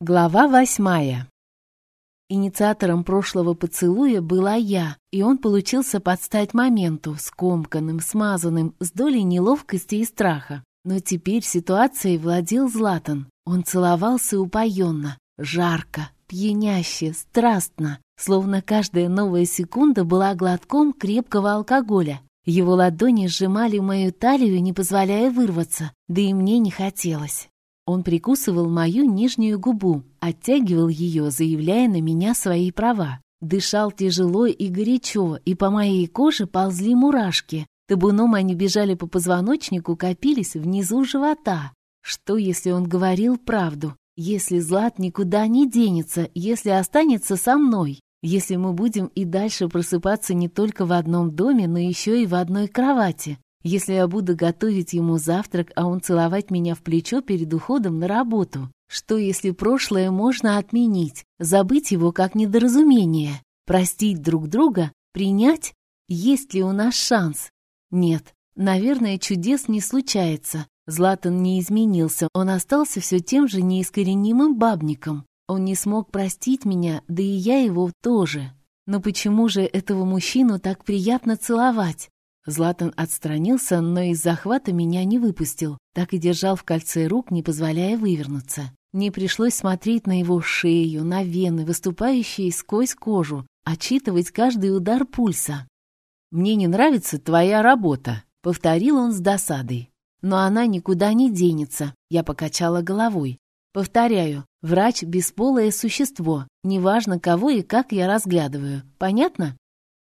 Глава восьмая. Инициатором прошлого поцелуя была я, и он получился под стать моменту, скомканным, смазанным, с долей неловкости и страха. Но теперь ситуацией владел Златан. Он целовался упоенно, жарко, пьяняще, страстно, словно каждая новая секунда была глотком крепкого алкоголя. Его ладони сжимали мою талию, не позволяя вырваться, да и мне не хотелось. Он прикусывал мою нижнюю губу, оттягивал ее, заявляя на меня свои права. Дышал тяжело и горячо, и по моей коже ползли мурашки. Табуном они бежали по позвоночнику, копились внизу живота. Что, если он говорил правду? Если Злат никуда не денется, если останется со мной? Если мы будем и дальше просыпаться не только в одном доме, но еще и в одной кровати? Если я буду готовить ему завтрак, а он целовать меня в плечо перед уходом на работу? Что, если прошлое можно отменить, забыть его как недоразумение, простить друг друга, принять? Есть ли у нас шанс? Нет, наверное, чудес не случается. Златан не изменился, он остался все тем же неискоренимым бабником. Он не смог простить меня, да и я его тоже. Но почему же этого мужчину так приятно целовать? Златан отстранился, но из захвата меня не выпустил, так и держал в кольце рук, не позволяя вывернуться. Мне пришлось смотреть на его шею, на вены, выступающие сквозь кожу, отчитывать каждый удар пульса. «Мне не нравится твоя работа», — повторил он с досадой. «Но она никуда не денется», — я покачала головой. «Повторяю, врач — бесполое существо, неважно, кого и как я разглядываю. Понятно?»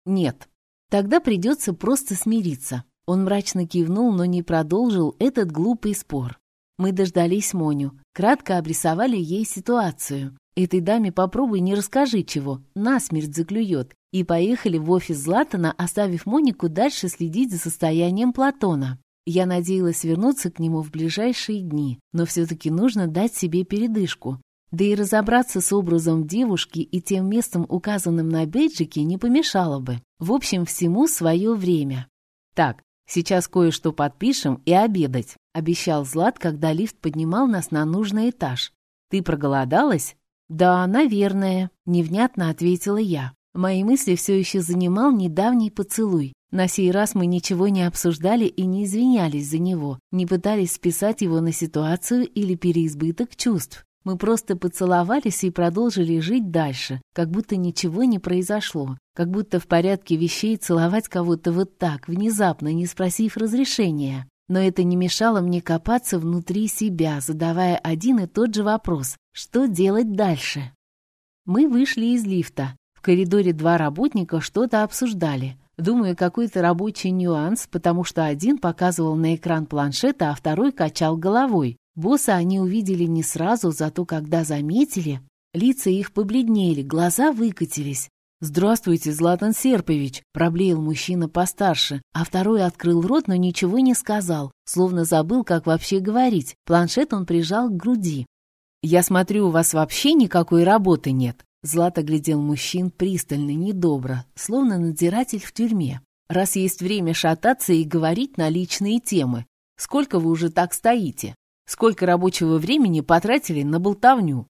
«Нет», Тогда придется просто смириться. Он мрачно кивнул, но не продолжил этот глупый спор. Мы дождались Моню, кратко обрисовали ей ситуацию. Этой даме попробуй не расскажи чего, насмерть заклюет. И поехали в офис Златана, оставив Монику дальше следить за состоянием Платона. Я надеялась вернуться к нему в ближайшие дни, но все-таки нужно дать себе передышку. Да и разобраться с образом девушки и тем местом, указанным на бейджике, не помешало бы. В общем, всему свое время. «Так, сейчас кое-что подпишем и обедать», — обещал Злат, когда лифт поднимал нас на нужный этаж. «Ты проголодалась?» «Да, наверное», — невнятно ответила я. Мои мысли все еще занимал недавний поцелуй. На сей раз мы ничего не обсуждали и не извинялись за него, не пытались списать его на ситуацию или переизбыток чувств. Мы просто поцеловались и продолжили жить дальше, как будто ничего не произошло, как будто в порядке вещей целовать кого-то вот так, внезапно, не спросив разрешения. Но это не мешало мне копаться внутри себя, задавая один и тот же вопрос — что делать дальше? Мы вышли из лифта. В коридоре два работника что-то обсуждали. Думаю, какой-то рабочий нюанс, потому что один показывал на экран планшета, а второй качал головой. Босса они увидели не сразу, зато когда заметили, лица их побледнели, глаза выкатились. «Здравствуйте, Златан Серпович!» — проблеял мужчина постарше, а второй открыл рот, но ничего не сказал, словно забыл, как вообще говорить. Планшет он прижал к груди. «Я смотрю, у вас вообще никакой работы нет!» Злат оглядел мужчин пристально, недобро, словно надзиратель в тюрьме. «Раз есть время шататься и говорить на личные темы, сколько вы уже так стоите?» Сколько рабочего времени потратили на болтовню?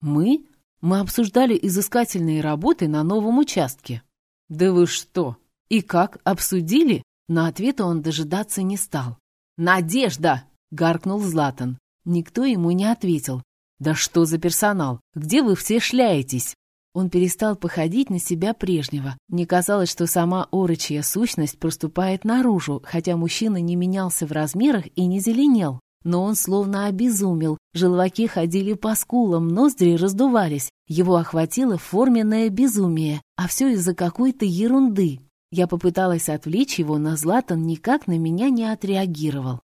Мы? Мы обсуждали изыскательные работы на новом участке. Да вы что? И как, обсудили? На ответа он дожидаться не стал. «Надежда!» — гаркнул Златан. Никто ему не ответил. «Да что за персонал? Где вы все шляетесь?» Он перестал походить на себя прежнего. Мне казалось, что сама орочья сущность проступает наружу, хотя мужчина не менялся в размерах и не зеленел но он словно обезумел. Желваки ходили по скулам, ноздри раздувались. Его охватило форменное безумие, а все из-за какой-то ерунды. Я попыталась отвлечь его, но Златан никак на меня не отреагировал.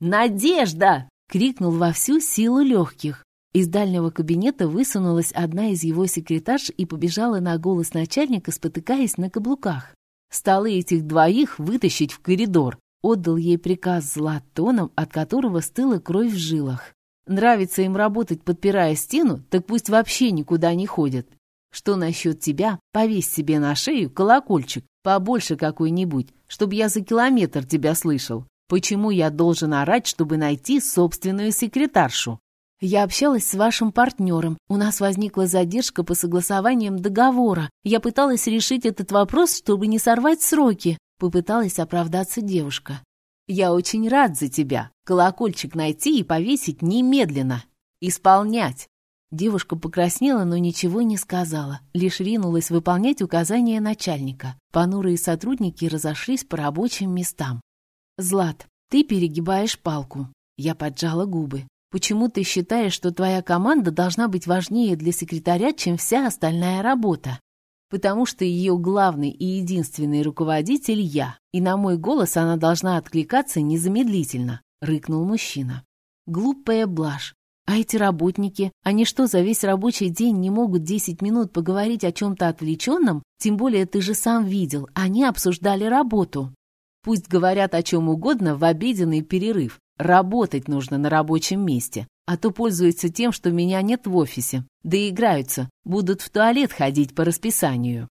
«Надежда!» — крикнул во всю силу легких. Из дальнего кабинета высунулась одна из его секретарш и побежала на голос начальника, спотыкаясь на каблуках. Столы этих двоих вытащить в коридор. Отдал ей приказ златоном, от которого стыла кровь в жилах. Нравится им работать, подпирая стену, так пусть вообще никуда не ходят. Что насчет тебя? Повесь себе на шею колокольчик, побольше какой-нибудь, чтобы я за километр тебя слышал. Почему я должен орать, чтобы найти собственную секретаршу? Я общалась с вашим партнером. У нас возникла задержка по согласованиям договора. Я пыталась решить этот вопрос, чтобы не сорвать сроки. Попыталась оправдаться девушка. Я очень рад за тебя. Колокольчик найти и повесить немедленно. Исполнять. Девушка покраснела, но ничего не сказала, лишь ринулась выполнять указания начальника. Понурые сотрудники разошлись по рабочим местам. «Злат, ты перегибаешь палку». Я поджала губы. Почему ты считаешь, что твоя команда должна быть важнее для секретаря, чем вся остальная работа? Потому что ее главный и единственный руководитель я, и на мой голос она должна откликаться незамедлительно, рыкнул мужчина. Глупая блажь. А эти работники, они что, за весь рабочий день не могут 10 минут поговорить о чем-то отвлеченном? Тем более ты же сам видел, они обсуждали работу. Пусть говорят о чем угодно в обеденный перерыв, Работать нужно на рабочем месте, а то пользуются тем, что меня нет в офисе. Да и играются, будут в туалет ходить по расписанию.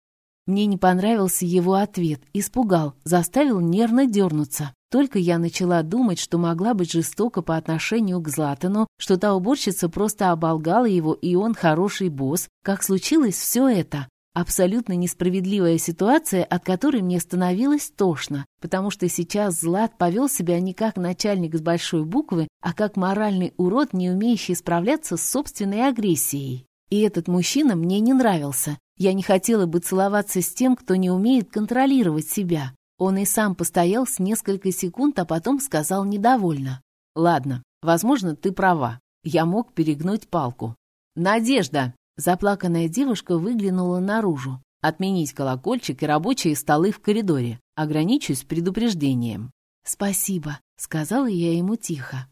Мне не понравился его ответ, испугал, заставил нервно дернуться. Только я начала думать, что могла быть жестока по отношению к Златану, что та уборщица просто оболгала его, и он хороший босс, как случилось все это. Абсолютно несправедливая ситуация, от которой мне становилось тошно, потому что сейчас Злат повел себя не как начальник с большой буквы, а как моральный урод, не умеющий справляться с собственной агрессией. И этот мужчина мне не нравился. Я не хотела бы целоваться с тем, кто не умеет контролировать себя. Он и сам постоял с несколько секунд, а потом сказал недовольно. «Ладно, возможно, ты права. Я мог перегнуть палку». «Надежда!» Заплаканная девушка выглянула наружу. Отменить колокольчик и рабочие столы в коридоре. Ограничусь предупреждением. «Спасибо», — сказала я ему тихо.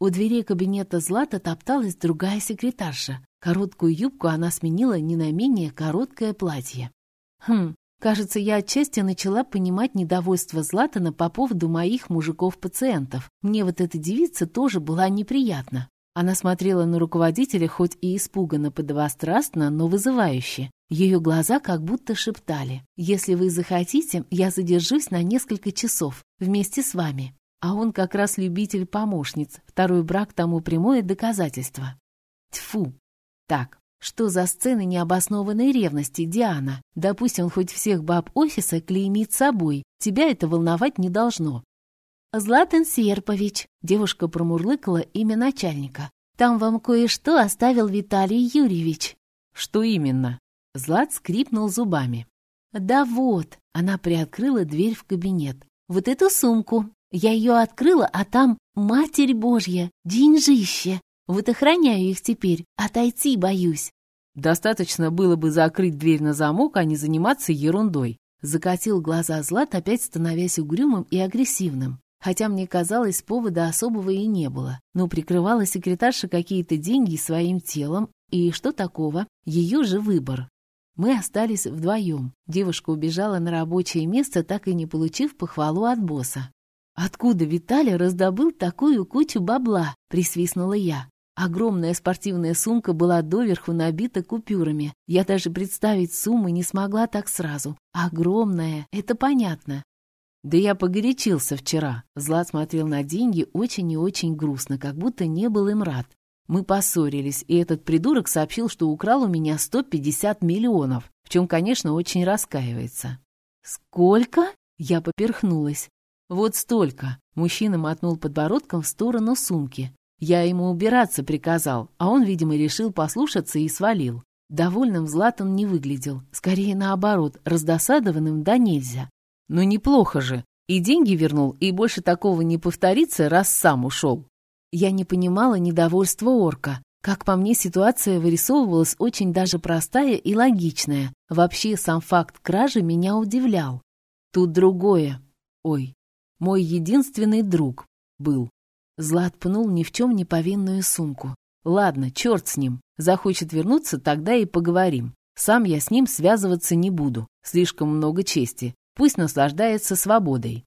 У дверей кабинета Злата топталась другая секретарша. Короткую юбку она сменила не на менее короткое платье. Хм, кажется, я отчасти начала понимать недовольство Златана по поводу моих мужиков-пациентов. Мне вот эта девица тоже была неприятна. Она смотрела на руководителя хоть и испуганно подвострастно, но вызывающе. Ее глаза как будто шептали. «Если вы захотите, я задержусь на несколько часов вместе с вами». А он как раз любитель помощниц. Второй брак тому прямое доказательство. Тьфу! Так, что за сцены необоснованной ревности, Диана? Он хоть всех баб офиса клеймит собой. Тебя это волновать не должно. «Златан Серпович», — девушка промурлыкала имя начальника. «Там вам кое-что оставил Виталий Юрьевич». «Что именно?» Злат скрипнул зубами. «Да вот», — она приоткрыла дверь в кабинет. «Вот эту сумку. Я ее открыла, а там, Матерь Божья, деньжище. Вот охраняю их теперь, отойти боюсь». «Достаточно было бы закрыть дверь на замок, а не заниматься ерундой», Закатил глаза Злат, опять становясь угрюмым и агрессивным. Хотя мне казалось, повода особого и не было. Но прикрывала секретарша какие-то деньги своим телом, и что такого? Ее же выбор. Мы остались вдвоем. Девушка убежала на рабочее место, так и не получив похвалу от босса. «Откуда Виталий раздобыл такую кучу бабла?» — присвистнула я. Огромная спортивная сумка была доверху набита купюрами. Я даже представить суммы не смогла так сразу. Огромная, это понятно. «Да я погорячился вчера». Злат смотрел на деньги очень и очень грустно, как будто не был им рад. Мы поссорились, и этот придурок сообщил, что украл у меня 150 миллионов, в чем, конечно, очень раскаивается. «Сколько?» Я поперхнулась. «Вот столько!» Мужчина мотнул подбородком в сторону сумки. Я ему убираться приказал, а он, видимо, решил послушаться и свалил. Довольным Златан не выглядел, скорее наоборот, раздосадованным да нельзя. Ну неплохо же. И деньги вернул, и больше такого не повторится, раз сам ушел. Я не понимала недовольства орка. Как по мне, ситуация вырисовывалась очень даже простая и логичная. Вообще, сам факт кражи меня удивлял. Тут другое. Ой, мой единственный друг был. Злат пнул ни в чем не повинную сумку. Ладно, черт с ним. Захочет вернуться, тогда и поговорим. Сам я с ним связываться не буду. Слишком много чести. Пусть наслаждается свободой.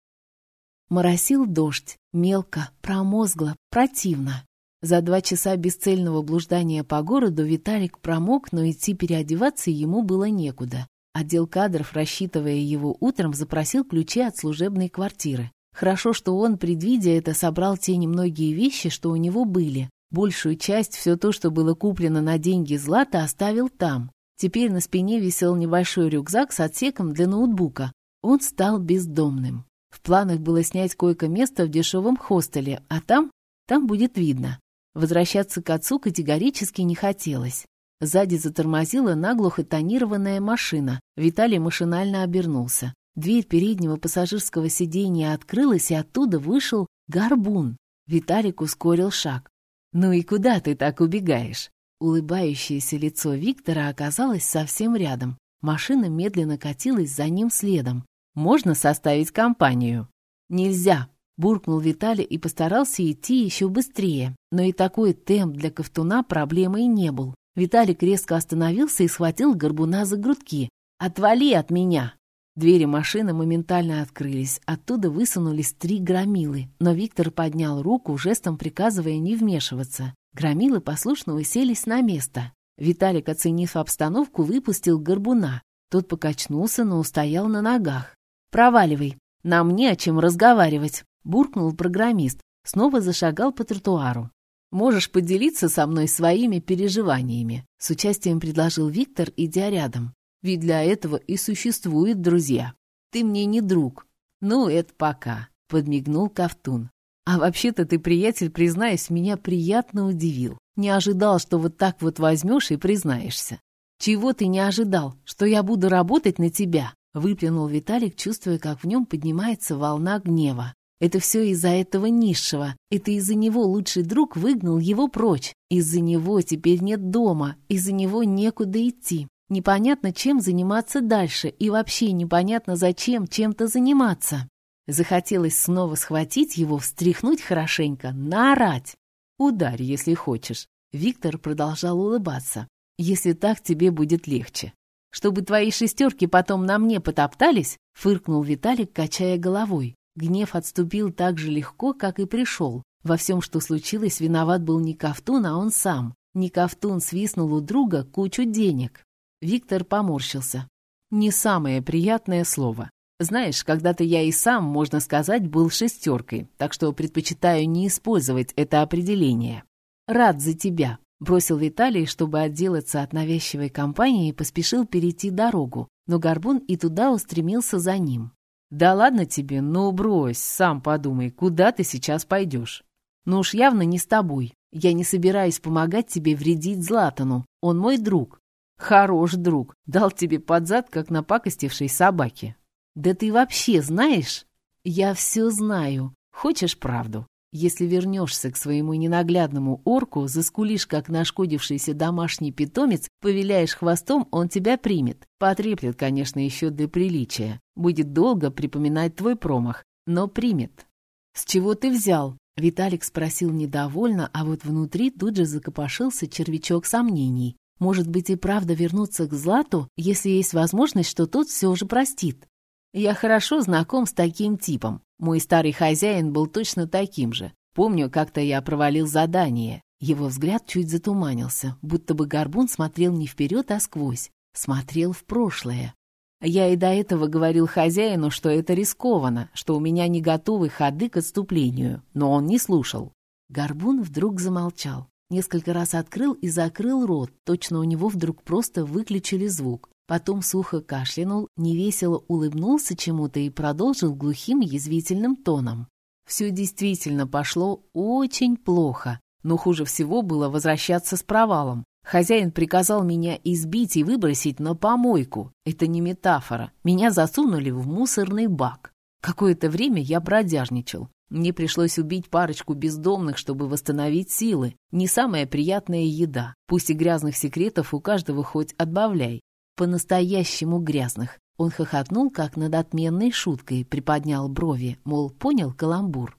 Моросил дождь, мелко, промозгло, противно. За два часа бесцельного блуждания по городу Виталик промок, но идти переодеваться ему было некуда. Отдел кадров, рассчитывая его утром, запросил ключи от служебной квартиры. Хорошо, что он, предвидя это, собрал те немногие вещи, что у него были. Большую часть, все то, что было куплено на деньги Злата, оставил там. Теперь на спине висел небольшой рюкзак с отсеком для ноутбука. Он стал бездомным. В планах было снять койко-место в дешевом хостеле, а там, там будет видно. Возвращаться к отцу категорически не хотелось. Сзади затормозила наглухо тонированная машина. Виталий машинально обернулся. Дверь переднего пассажирского сиденья открылась, и оттуда вышел горбун. Виталик ускорил шаг. «Ну и куда ты так убегаешь?» Улыбающееся лицо Виктора оказалось совсем рядом. Машина медленно катилась за ним следом. «Можно составить компанию?» «Нельзя», — буркнул Виталий и постарался идти еще быстрее. Но и такой темп для Ковтуна проблемой не был. Виталик резко остановился и схватил горбуна за грудки. «Отвали от меня!» Двери машины моментально открылись. Оттуда высунулись три громилы, но Виктор поднял руку, жестом приказывая не вмешиваться. Громилы послушно уселись на место. Виталик, оценив обстановку, выпустил горбуна. Тот покачнулся, но устоял на ногах. «Проваливай, нам не о чем разговаривать», — буркнул программист. Снова зашагал по тротуару. «Можешь поделиться со мной своими переживаниями», — с участием предложил Виктор, идя рядом. «Ведь для этого и существуют друзья. Ты мне не друг». «Ну, это пока», — подмигнул Ковтун. А вообще-то ты, приятель, признаюсь, меня приятно удивил. Не ожидал, что вот так вот возьмешь и признаешься. Чего ты не ожидал? Что я буду работать на тебя? Выплюнул Виталик, чувствуя, как в нем поднимается волна гнева. Это все из-за этого низшего. Это из-за него лучший друг выгнал его прочь. Из-за него теперь нет дома. Из-за него некуда идти. Непонятно, чем заниматься дальше. И вообще непонятно, зачем чем-то заниматься. Захотелось снова схватить его, встряхнуть хорошенько, наорать. «Ударь, если хочешь». Виктор продолжал улыбаться. «Если так, тебе будет легче». «Чтобы твои шестерки потом на мне потоптались?» — фыркнул Виталик, качая головой. Гнев отступил так же легко, как и пришел. Во всем, что случилось, виноват был не Ковтун, а он сам. Не Ковтун свистнул у друга кучу денег. Виктор поморщился. Не самое приятное слово. Знаешь, когда-то я и сам, можно сказать, был шестеркой, так что предпочитаю не использовать это определение. Рад за тебя, бросил Виталий, чтобы отделаться от навязчивой компании и поспешил перейти дорогу, но Горбун и туда устремился за ним. «Да ладно тебе, ну брось, сам подумай, куда ты сейчас пойдешь?» «Ну уж явно не с тобой. Я не собираюсь помогать тебе вредить Златану. Он мой друг». «Хорош друг. Дал тебе под зад, как напакостившей собаке». «Да ты вообще знаешь?» «Я все знаю. Хочешь правду?» Если вернешься к своему ненаглядному орку, заскулишь, как нашкодившийся домашний питомец, повиляешь хвостом, он тебя примет. Потреплет, конечно, еще для приличия. Будет долго припоминать твой промах, но примет. «С чего ты взял?» Виталик спросил недовольно, а вот внутри тут же закопошился червячок сомнений. Может быть и правда вернуться к Злату, если есть возможность, что тот все же простит. Я хорошо знаком с таким типом. Мой старый хозяин был точно таким же. Помню, как-то я провалил задание. Его взгляд чуть затуманился, будто бы горбун смотрел не вперед, а сквозь. Смотрел в прошлое. Я и до этого говорил хозяину, что это рискованно, что у меня не готовы ходы к отступлению, но он не слушал. Горбун вдруг замолчал. Несколько раз открыл и закрыл рот, точно у него вдруг просто выключили звук. Потом сухо кашлянул, невесело улыбнулся чему-то и продолжил глухим язвительным тоном. Все действительно пошло очень плохо, но хуже всего было возвращаться с провалом. Хозяин приказал меня избить и выбросить на помойку. Это не метафора. Меня засунули в мусорный бак. Какое-то время я бродяжничал. Мне пришлось убить парочку бездомных, чтобы восстановить силы. Не самая приятная еда. Пусть и грязных секретов у каждого хоть отбавляй по-настоящему грязных. Он хохотнул, как над отменной шуткой, приподнял брови, мол, понял каламбур.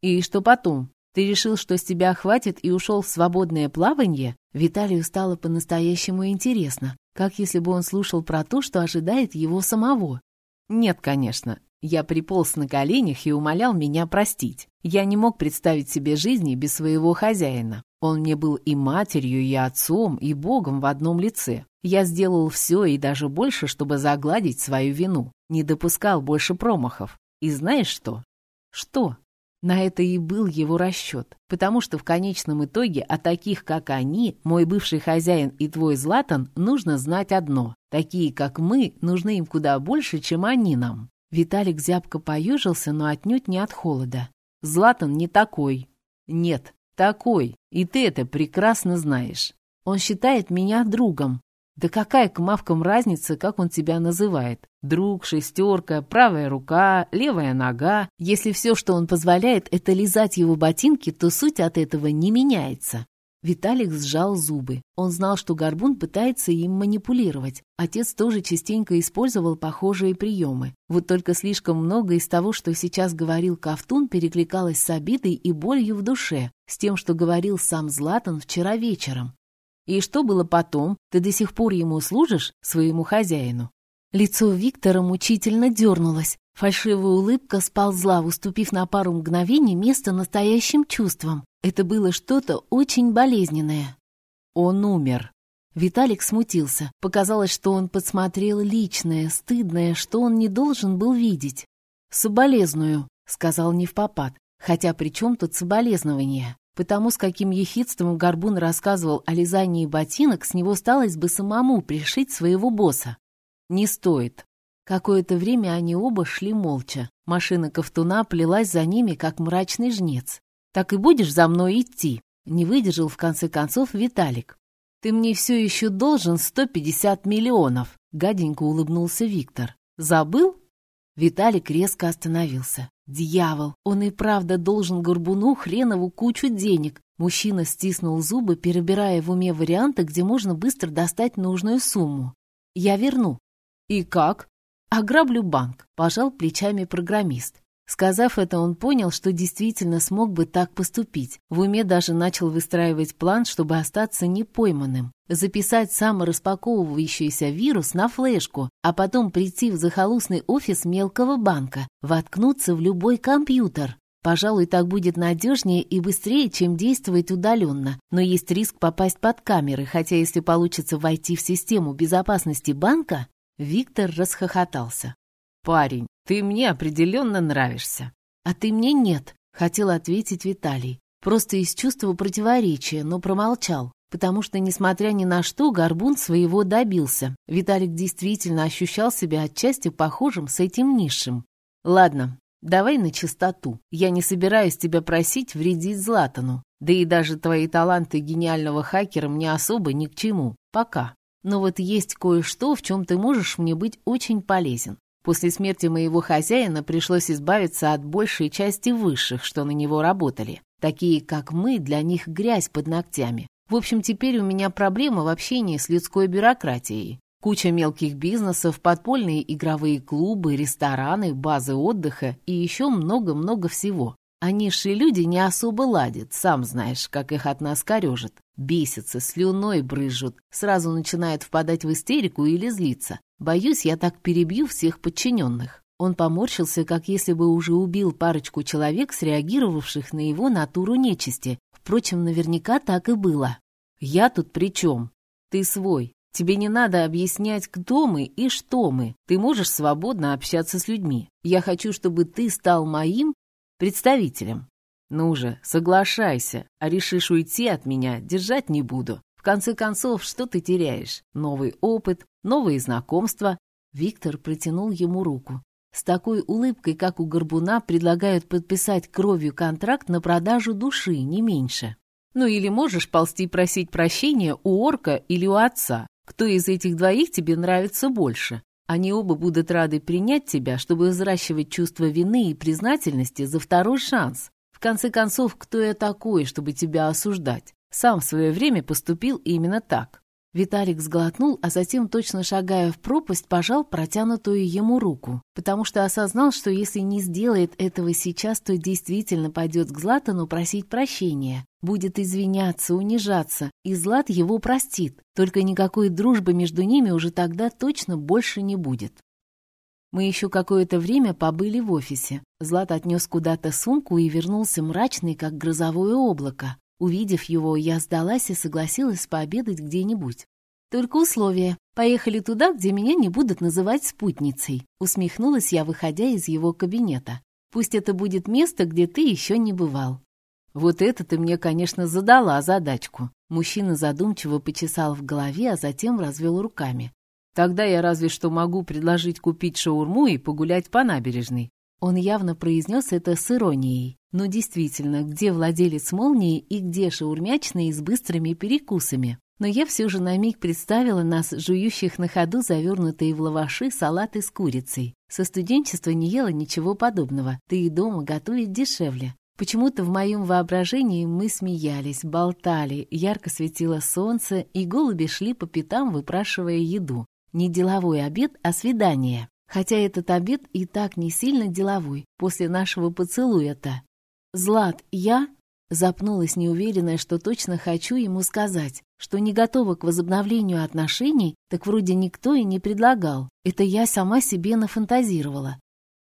«И что потом? Ты решил, что с тебя хватит и ушел в свободное плавание?» Виталию стало по-настоящему интересно, как если бы он слушал про то, что ожидает его самого. «Нет, конечно. Я приполз на коленях и умолял меня простить. Я не мог представить себе жизни без своего хозяина. Он мне был и матерью, и отцом, и богом в одном лице. Я сделал все и даже больше, чтобы загладить свою вину. Не допускал больше промахов. И знаешь что? Что? На это и был его расчет, потому что в конечном итоге о таких, как они, мой бывший хозяин и твой Златан, нужно знать одно. Такие, как мы, нужны им куда больше, чем они нам. Виталик зябко поежился, но отнюдь не от холода. Златан не такой. Нет, такой. И ты это прекрасно знаешь. Он считает меня другом. Да какая к мавкам разница, как он тебя называет? Друг, шестерка, правая рука, левая нога. Если все, что он позволяет, это лизать его ботинки, то суть от этого не меняется. Виталик сжал зубы. Он знал, что Горбун пытается им манипулировать. Отец тоже частенько использовал похожие приемы. Вот только слишком много из того, что сейчас говорил Ковтун, перекликалось с обидой и болью в душе, с тем, что говорил сам Златан вчера вечером. И что было потом? Ты до сих пор ему служишь, своему хозяину?» Лицо Виктора мучительно дернулось. Фальшивая улыбка сползла, уступив на пару мгновений место настоящим чувствам. Это было что-то очень болезненное. Он умер. Виталик смутился. Показалось, что он подсмотрел личное, стыдное, что он не должен был видеть. «Соболезную», — сказал не в попад. Хотя при чем тут соболезнование? Потому с каким ехидством Горбун рассказывал о лизании ботинок, с него сталось бы самому пришить своего босса. Не стоит. Какое-то время они оба шли молча. Машина Ковтуна плелась за ними, как мрачный жнец. «Так и будешь за мной идти?» Не выдержал в конце концов Виталик. «Ты мне все еще должен 150 миллионов», — гаденько улыбнулся Виктор. «Забыл?» Виталик резко остановился. Дьявол, он и правда должен Горбуну хренову кучу денег. Мужчина стиснул зубы, перебирая в уме варианты, где можно быстро достать нужную сумму. Я верну. И как? Ограблю банк, пожал плечами программист. Сказав это, он понял, что действительно смог бы так поступить. В уме даже начал выстраивать план, чтобы остаться непойманным. Записать самораспаковывающийся вирус на флешку, а потом прийти в захолустный офис мелкого банка, воткнуться в любой компьютер. Пожалуй, так будет надежнее и быстрее, чем действовать удаленно. Но есть риск попасть под камеры, хотя если получится войти в систему безопасности банка... Виктор расхохотался. «Парень, ты мне определенно нравишься». «А ты мне нет», — хотел ответить Виталий. Просто из чувства противоречия, но промолчал. Потому что, несмотря ни на что, Горбун своего добился. Виталик действительно ощущал себя отчасти похожим с этим низшим. «Ладно, давай на чистоту. Я не собираюсь тебя просить вредить Златану. Да и даже твои таланты гениального хакера мне особо ни к чему. Пока. Но вот есть кое-что, в чем ты можешь мне быть очень полезен. После смерти моего хозяина пришлось избавиться от большей части высших, что на него работали. Такие, как мы, для них грязь под ногтями. В общем, теперь у меня проблема в общении с людской бюрократией. Куча мелких бизнесов, подпольные игровые клубы, рестораны, базы отдыха и еще много-много всего. А низшие люди не особо ладят, сам знаешь, как их от нас корежит. Бесятся, слюной брызжут, сразу начинают впадать в истерику или злиться. Боюсь, я так перебью всех подчиненных. Он поморщился, как если бы уже убил парочку человек, среагировавших на его натуру нечисти. Впрочем, наверняка так и было. «Я тут при чем? Ты свой. Тебе не надо объяснять, кто мы и что мы. Ты можешь свободно общаться с людьми. Я хочу, чтобы ты стал моим представителем. Ну же, соглашайся, а решишь уйти от меня, держать не буду. В конце концов, что ты теряешь? Новый опыт, новые знакомства. Виктор протянул ему руку. С такой улыбкой, как у Горбуна, предлагают подписать кровью контракт на продажу души, не меньше. Ну или можешь ползти просить прощения у орка или у отца. Кто из этих двоих тебе нравится больше? Они оба будут рады принять тебя, чтобы взращивать чувство вины и признательности за второй шанс. В конце концов, кто я такой, чтобы тебя осуждать? Сам в свое время поступил именно так. Виталик сглотнул, а затем, точно шагая в пропасть, пожал протянутую ему руку, потому что осознал, что если не сделает этого сейчас, то действительно пойдет к Златану просить прощения, будет извиняться, унижаться, и Злат его простит, только никакой дружбы между ними уже тогда точно больше не будет. Мы еще какое-то время побыли в офисе. Злат отнес куда-то сумку и вернулся мрачный, как грозовое облако. Увидев его, я сдалась и согласилась пообедать где-нибудь. Только условие. Поехали туда, где меня не будут называть спутницей. Усмехнулась я, выходя из его кабинета. Пусть это будет место, где ты еще не бывал». «Вот это ты мне, конечно, задала задачку». Мужчина задумчиво почесал в голове, а затем развел руками. «Тогда я разве что могу предложить купить шаурму и погулять по набережной». Он явно произнес это с иронией. Но действительно, где владелец молнии и где шаурмячные с быстрыми перекусами? Но я все же на миг представила нас, жующих на ходу завернутые в лаваши салаты с курицей. Со студенчества не ела ничего подобного, ты и дома готовить дешевле. Почему-то в моем воображении мы смеялись, болтали, ярко светило солнце, и голуби шли по пятам, выпрашивая еду. Не деловой обед, а свидание. Хотя этот обед и так не сильно деловой, после нашего поцелуя-то. «Злат, я...» Запнулась неуверенная, что точно хочу ему сказать, что не готова к возобновлению отношений, так вроде никто и не предлагал. Это я сама себе нафантазировала.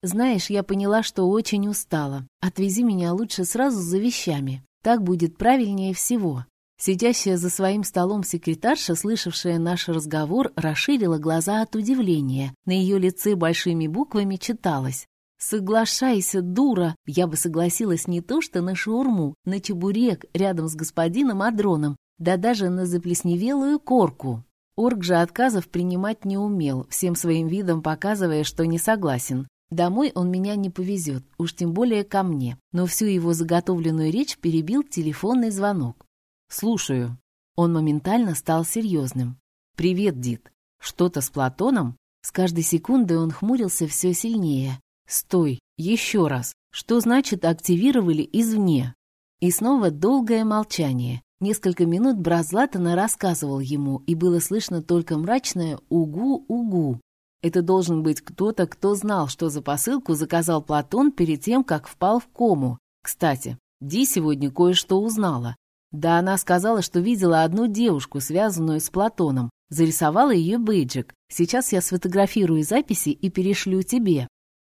Знаешь, я поняла, что очень устала. Отвези меня лучше сразу за вещами. Так будет правильнее всего. Сидящая за своим столом секретарша, слышавшая наш разговор, расширила глаза от удивления. На ее лице большими буквами читалось «Соглашайся, дура!» Я бы согласилась не то что на шаурму, на чебурек рядом с господином Адроном, да даже на заплесневелую корку. Орг же отказов принимать не умел, всем своим видом показывая, что не согласен. Домой он меня не повезет, уж тем более ко мне. Но всю его заготовленную речь перебил телефонный звонок. «Слушаю». Он моментально стал серьезным. «Привет, Дид. Что-то с Платоном?» С каждой секундой он хмурился все сильнее. «Стой! Еще раз! Что значит активировали извне?» И снова долгое молчание. Несколько минут брат Златана рассказывал ему, и было слышно только мрачное «угу-угу». Это должен быть кто-то, кто знал, что за посылку заказал Платон перед тем, как впал в кому. Кстати, Ди сегодня кое-что узнала. Да, она сказала, что видела одну девушку, связанную с Платоном. Зарисовала ее бейджик. Сейчас я сфотографирую записи и перешлю тебе.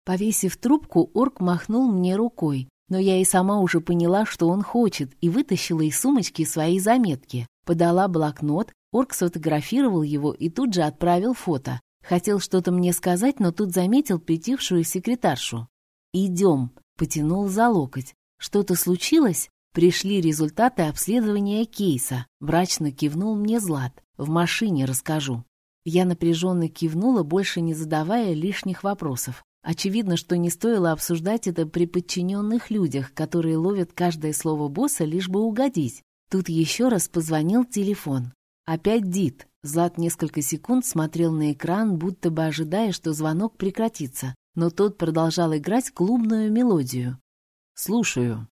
Повесив трубку, орк махнул мне рукой. Но я и сама уже поняла, что он хочет, и вытащила из сумочки свои заметки. Подала блокнот, орк сфотографировал его и тут же отправил фото. Хотел что-то мне сказать, но тут заметил притихшую секретаршу. «Идем», — потянул за локоть. «Что-то случилось?» Пришли результаты обследования кейса. Врач накивнул мне Злат. В машине расскажу. Я напряженно кивнула, больше не задавая лишних вопросов. Очевидно, что не стоило обсуждать это при подчиненных людях, которые ловят каждое слово босса, лишь бы угодить. Тут еще раз позвонил телефон. Опять Дит. Злат несколько секунд смотрел на экран, будто бы ожидая, что звонок прекратится, но тот продолжал играть клубную мелодию. «Слушаю».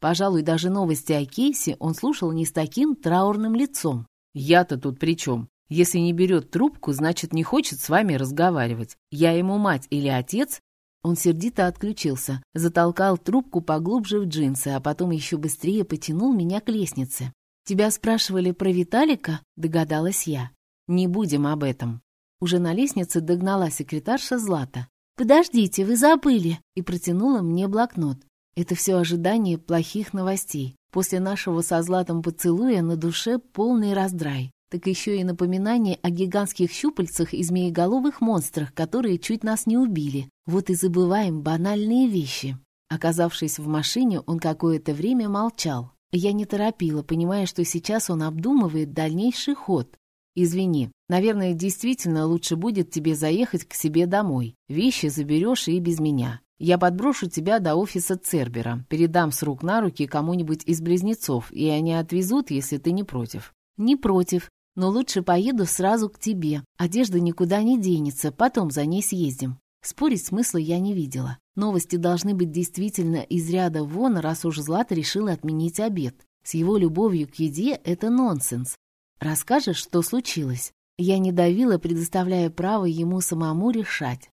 Пожалуй, даже новости о Кейсе он слушал не с таким траурным лицом. «Я-то тут при чем? Если не берет трубку, значит, не хочет с вами разговаривать. Я ему мать или отец?» Он сердито отключился, затолкал трубку поглубже в джинсы, а потом еще быстрее потянул меня к лестнице. «Тебя спрашивали про Виталика?» — догадалась я. «Не будем об этом». Уже на лестнице догнала секретарша Злата. «Подождите, вы забыли!» и протянула мне блокнот. Это все ожидание плохих новостей. После нашего со Златом поцелуя на душе полный раздрай. Так еще и напоминание о гигантских щупальцах и змееголовых монстрах, которые чуть нас не убили. Вот и забываем банальные вещи. Оказавшись в машине, он какое-то время молчал. Я не торопила, понимая, что сейчас он обдумывает дальнейший ход. «Извини, наверное, действительно лучше будет тебе заехать к себе домой. Вещи заберешь и без меня. Я подброшу тебя до офиса Цербера, передам с рук на руки кому-нибудь из близнецов, и они отвезут, если ты не против». «Не против, но лучше поеду сразу к тебе. Одежда никуда не денется, потом за ней съездим». Спорить смысла я не видела. Новости должны быть действительно из ряда вон, раз уж Злата решила отменить обед. С его любовью к еде это нонсенс. Расскажешь, что случилось? Я не давила, предоставляя право ему самому решать.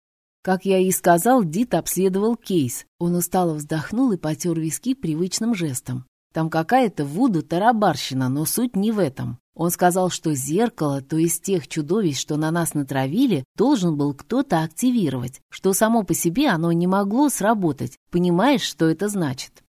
Как я и сказал, Дит обследовал кейс. Он устало вздохнул и потер виски привычным жестом. Там какая-то вуду тарабарщина, но суть не в этом. Он сказал, что зеркало, то есть тех чудовищ, что на нас натравили, должен был кто-то активировать, что само по себе оно не могло сработать. Понимаешь, что это значит?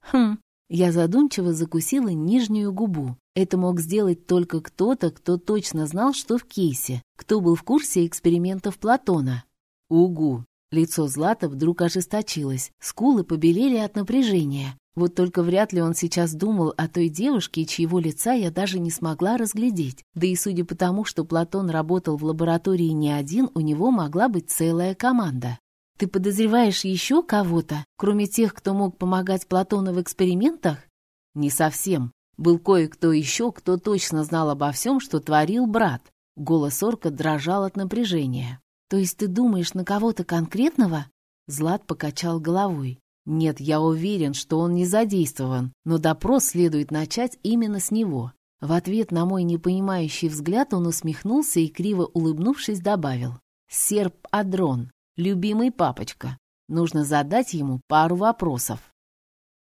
Хм, я задумчиво закусила нижнюю губу. Это мог сделать только кто-то, кто точно знал, что в кейсе, кто был в курсе экспериментов Платона. Угу. Лицо Злата вдруг ожесточилось, скулы побелели от напряжения. Вот только вряд ли он сейчас думал о той девушке, чьего лица я даже не смогла разглядеть. Да и судя по тому, что Платон работал в лаборатории не один, у него могла быть целая команда. «Ты подозреваешь еще кого-то, кроме тех, кто мог помогать Платону в экспериментах?» «Не совсем. Был кое-кто еще, кто точно знал обо всем, что творил брат». Голос орка дрожал от напряжения. «То есть ты думаешь на кого-то конкретного?» Злат покачал головой. Нет, я уверен, что он не задействован, но допрос следует начать именно с него. В ответ на мой непонимающий взгляд он усмехнулся и, криво улыбнувшись, добавил. «Серп Адрон, любимый папочка. Нужно задать ему пару вопросов».